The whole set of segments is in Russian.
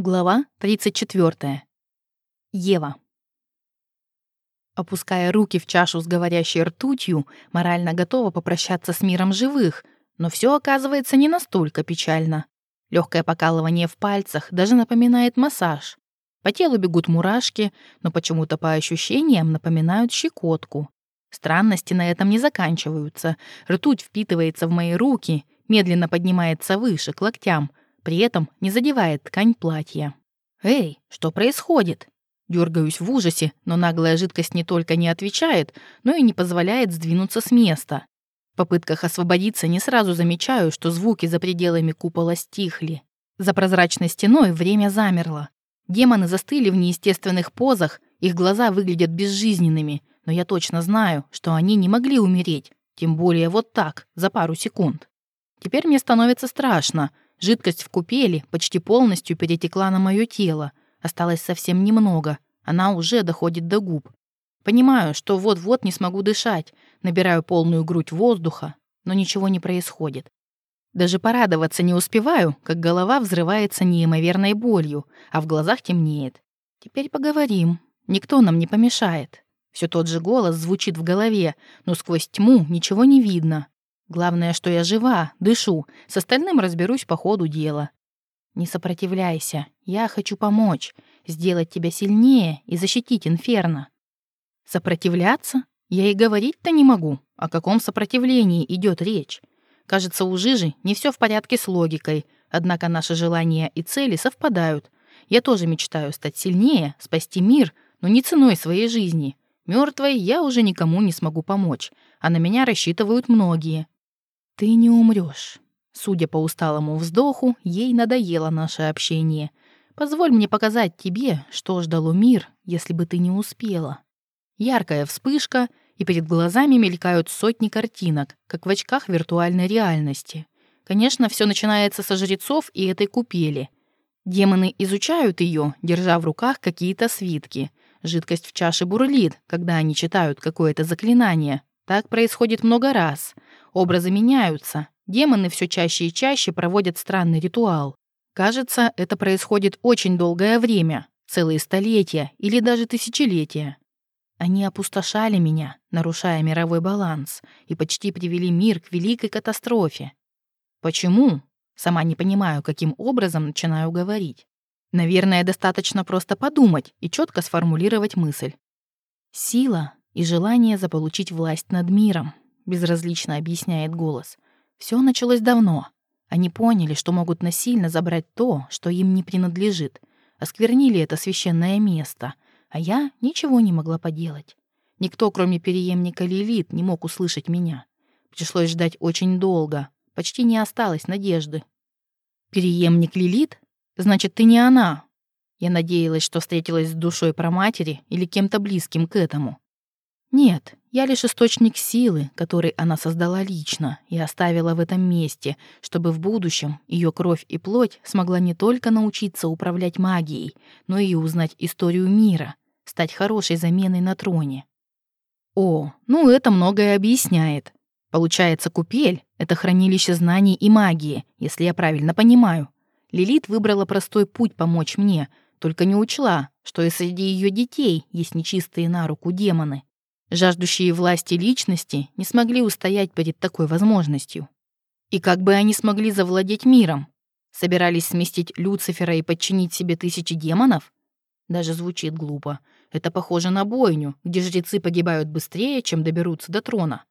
Глава 34. Ева. Опуская руки в чашу с говорящей ртутью, морально готова попрощаться с миром живых, но все оказывается не настолько печально. Легкое покалывание в пальцах даже напоминает массаж. По телу бегут мурашки, но почему-то по ощущениям напоминают щекотку. Странности на этом не заканчиваются. Ртуть впитывается в мои руки, медленно поднимается выше, к локтям — при этом не задевает ткань платья. «Эй, что происходит?» Дергаюсь в ужасе, но наглая жидкость не только не отвечает, но и не позволяет сдвинуться с места. В попытках освободиться не сразу замечаю, что звуки за пределами купола стихли. За прозрачной стеной время замерло. Демоны застыли в неестественных позах, их глаза выглядят безжизненными, но я точно знаю, что они не могли умереть, тем более вот так, за пару секунд. Теперь мне становится страшно — Жидкость в купели почти полностью перетекла на мое тело. Осталось совсем немного. Она уже доходит до губ. Понимаю, что вот-вот не смогу дышать. Набираю полную грудь воздуха, но ничего не происходит. Даже порадоваться не успеваю, как голова взрывается неимоверной болью, а в глазах темнеет. Теперь поговорим. Никто нам не помешает. Все тот же голос звучит в голове, но сквозь тьму ничего не видно. Главное, что я жива, дышу. С остальным разберусь по ходу дела. Не сопротивляйся. Я хочу помочь, сделать тебя сильнее и защитить Инферно. Сопротивляться? Я и говорить-то не могу. О каком сопротивлении идет речь? Кажется, у Жижи не все в порядке с логикой, однако наши желания и цели совпадают. Я тоже мечтаю стать сильнее, спасти мир, но не ценой своей жизни. Мертвой я уже никому не смогу помочь, а на меня рассчитывают многие. «Ты не умрешь. Судя по усталому вздоху, ей надоело наше общение. «Позволь мне показать тебе, что ждал мир, если бы ты не успела». Яркая вспышка, и перед глазами мелькают сотни картинок, как в очках виртуальной реальности. Конечно, все начинается со жрецов и этой купели. Демоны изучают ее, держа в руках какие-то свитки. Жидкость в чаше бурлит, когда они читают какое-то заклинание. Так происходит много раз — Образы меняются. Демоны все чаще и чаще проводят странный ритуал. Кажется, это происходит очень долгое время, целые столетия или даже тысячелетия. Они опустошали меня, нарушая мировой баланс, и почти привели мир к великой катастрофе. Почему? Сама не понимаю, каким образом начинаю говорить. Наверное, достаточно просто подумать и четко сформулировать мысль. Сила и желание заполучить власть над миром безразлично объясняет голос. Все началось давно. Они поняли, что могут насильно забрать то, что им не принадлежит. Осквернили это священное место. А я ничего не могла поделать. Никто, кроме переемника Лилит, не мог услышать меня. Пришлось ждать очень долго. Почти не осталось надежды. «Переемник Лилит? Значит, ты не она?» Я надеялась, что встретилась с душой про матери или кем-то близким к этому. Нет, я лишь источник силы, который она создала лично и оставила в этом месте, чтобы в будущем ее кровь и плоть смогла не только научиться управлять магией, но и узнать историю мира, стать хорошей заменой на троне. О, ну это многое объясняет. Получается, купель — это хранилище знаний и магии, если я правильно понимаю. Лилит выбрала простой путь помочь мне, только не учла, что и среди ее детей есть нечистые на руку демоны. Жаждущие власти личности не смогли устоять перед такой возможностью. И как бы они смогли завладеть миром? Собирались сместить Люцифера и подчинить себе тысячи демонов? Даже звучит глупо. Это похоже на бойню, где жрецы погибают быстрее, чем доберутся до трона.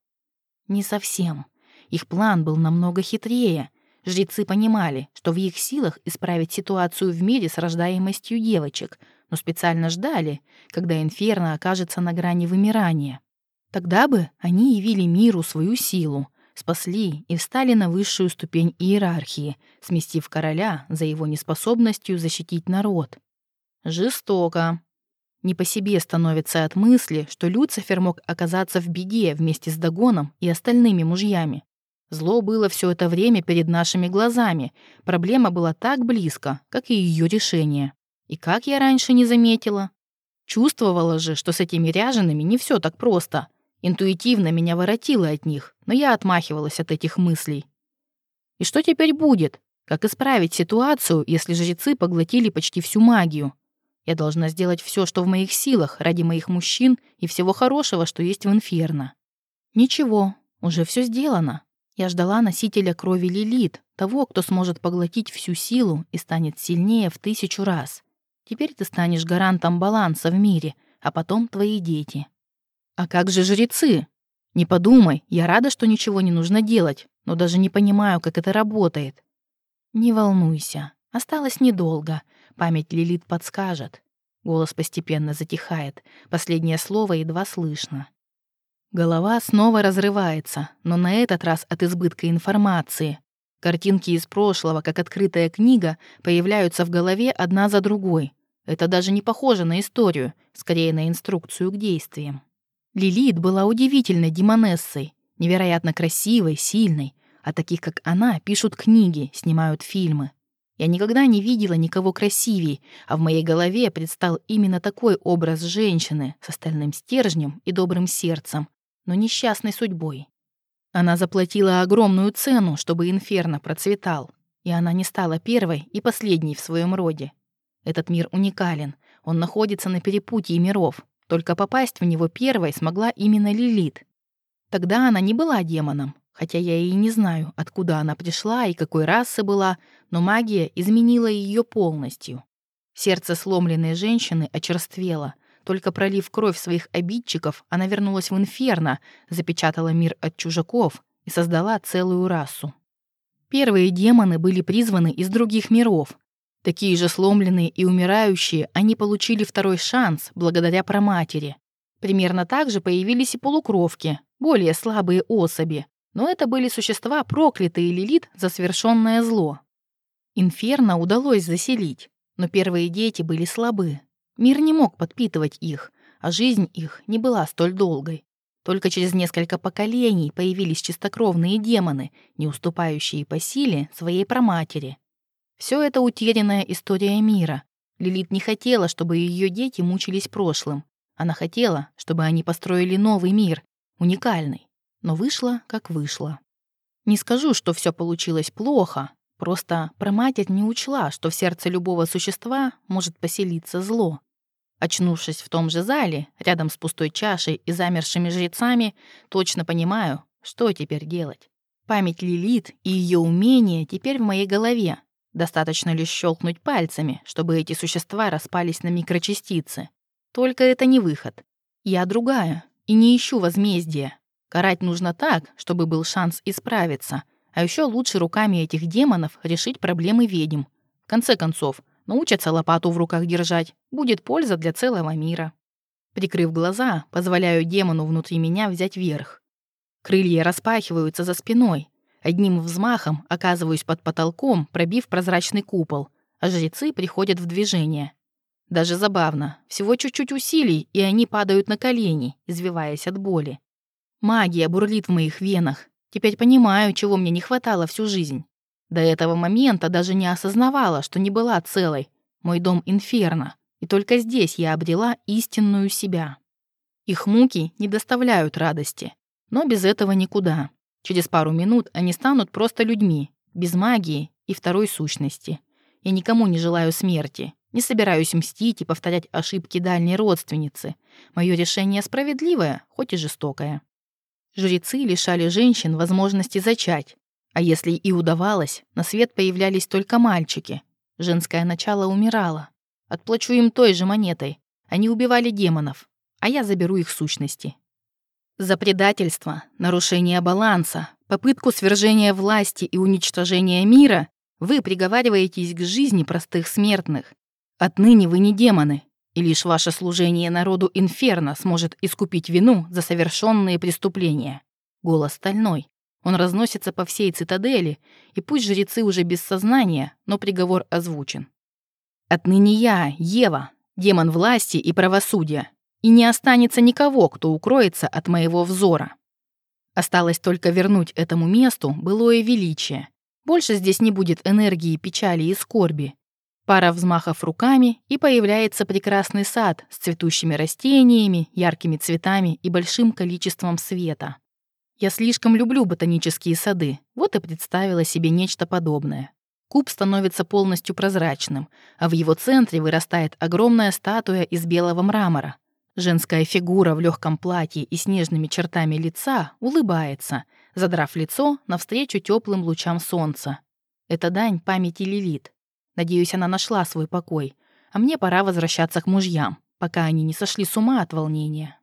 Не совсем. Их план был намного хитрее. Жрецы понимали, что в их силах исправить ситуацию в мире с рождаемостью девочек — но специально ждали, когда Инферно окажется на грани вымирания. Тогда бы они явили миру свою силу, спасли и встали на высшую ступень иерархии, сместив короля за его неспособностью защитить народ. Жестоко. Не по себе становится от мысли, что Люцифер мог оказаться в беде вместе с Дагоном и остальными мужьями. Зло было все это время перед нашими глазами. Проблема была так близко, как и ее решение. И как я раньше не заметила? Чувствовала же, что с этими ряжеными не все так просто. Интуитивно меня воротило от них, но я отмахивалась от этих мыслей. И что теперь будет? Как исправить ситуацию, если жрецы поглотили почти всю магию? Я должна сделать все, что в моих силах, ради моих мужчин и всего хорошего, что есть в Инферно. Ничего, уже все сделано. Я ждала носителя крови Лилит, того, кто сможет поглотить всю силу и станет сильнее в тысячу раз. Теперь ты станешь гарантом баланса в мире, а потом твои дети. А как же жрецы? Не подумай, я рада, что ничего не нужно делать, но даже не понимаю, как это работает. Не волнуйся, осталось недолго. Память Лилит подскажет. Голос постепенно затихает. Последнее слово едва слышно. Голова снова разрывается, но на этот раз от избытка информации. Картинки из прошлого, как открытая книга, появляются в голове одна за другой. Это даже не похоже на историю, скорее на инструкцию к действиям. Лилит была удивительной демонессой, невероятно красивой, сильной, а таких, как она, пишут книги, снимают фильмы. Я никогда не видела никого красивей, а в моей голове предстал именно такой образ женщины с остальным стержнем и добрым сердцем, но несчастной судьбой. Она заплатила огромную цену, чтобы Инферно процветал, и она не стала первой и последней в своем роде. Этот мир уникален, он находится на перепутье миров, только попасть в него первой смогла именно Лилит. Тогда она не была демоном, Хотя я и не знаю, откуда она пришла и какой расы была, но магия изменила ее полностью. Сердце сломленной женщины очерствело. Только пролив кровь своих обидчиков, она вернулась в инферно, запечатала мир от чужаков и создала целую расу. Первые демоны были призваны из других миров. Такие же сломленные и умирающие, они получили второй шанс благодаря проматери. Примерно так же появились и полукровки, более слабые особи, но это были существа, проклятые Лилит за совершенное зло. Инферно удалось заселить, но первые дети были слабы. Мир не мог подпитывать их, а жизнь их не была столь долгой. Только через несколько поколений появились чистокровные демоны, не уступающие по силе своей проматери. Все это утерянная история мира. Лилит не хотела, чтобы ее дети мучились прошлым. Она хотела, чтобы они построили новый мир, уникальный но вышло, как вышло. Не скажу, что все получилось плохо, просто проматерь не учла, что в сердце любого существа может поселиться зло. Очнувшись в том же зале, рядом с пустой чашей и замершими жрецами, точно понимаю, что теперь делать. Память Лилит и ее умения теперь в моей голове. Достаточно лишь щелкнуть пальцами, чтобы эти существа распались на микрочастицы. Только это не выход. Я другая и не ищу возмездия. Карать нужно так, чтобы был шанс исправиться, а еще лучше руками этих демонов решить проблемы ведьм. В конце концов, научатся лопату в руках держать, будет польза для целого мира. Прикрыв глаза, позволяю демону внутри меня взять верх. Крылья распахиваются за спиной. Одним взмахом оказываюсь под потолком, пробив прозрачный купол, а жрецы приходят в движение. Даже забавно. Всего чуть-чуть усилий, и они падают на колени, извиваясь от боли. Магия бурлит в моих венах. Теперь понимаю, чего мне не хватало всю жизнь. До этого момента даже не осознавала, что не была целой. Мой дом инферно. И только здесь я обрела истинную себя. Их муки не доставляют радости. Но без этого никуда. Через пару минут они станут просто людьми, без магии и второй сущности. Я никому не желаю смерти. Не собираюсь мстить и повторять ошибки дальней родственницы. Мое решение справедливое, хоть и жестокое. Жрецы лишали женщин возможности зачать, а если и удавалось, на свет появлялись только мальчики. Женское начало умирало. Отплачу им той же монетой. Они убивали демонов, а я заберу их сущности. За предательство, нарушение баланса, попытку свержения власти и уничтожения мира вы приговариваетесь к жизни простых смертных. Отныне вы не демоны, и лишь ваше служение народу Инферно сможет искупить вину за совершенные преступления. Голос стальной. Он разносится по всей цитадели, и пусть жрецы уже без сознания, но приговор озвучен. Отныне я, Ева, демон власти и правосудия, и не останется никого, кто укроется от моего взора. Осталось только вернуть этому месту былое величие. Больше здесь не будет энергии печали и скорби, Пара взмахов руками, и появляется прекрасный сад с цветущими растениями, яркими цветами и большим количеством света. Я слишком люблю ботанические сады, вот и представила себе нечто подобное. Куб становится полностью прозрачным, а в его центре вырастает огромная статуя из белого мрамора. Женская фигура в легком платье и с нежными чертами лица улыбается, задрав лицо навстречу теплым лучам солнца. Это дань памяти Лилит. Надеюсь, она нашла свой покой. А мне пора возвращаться к мужьям, пока они не сошли с ума от волнения.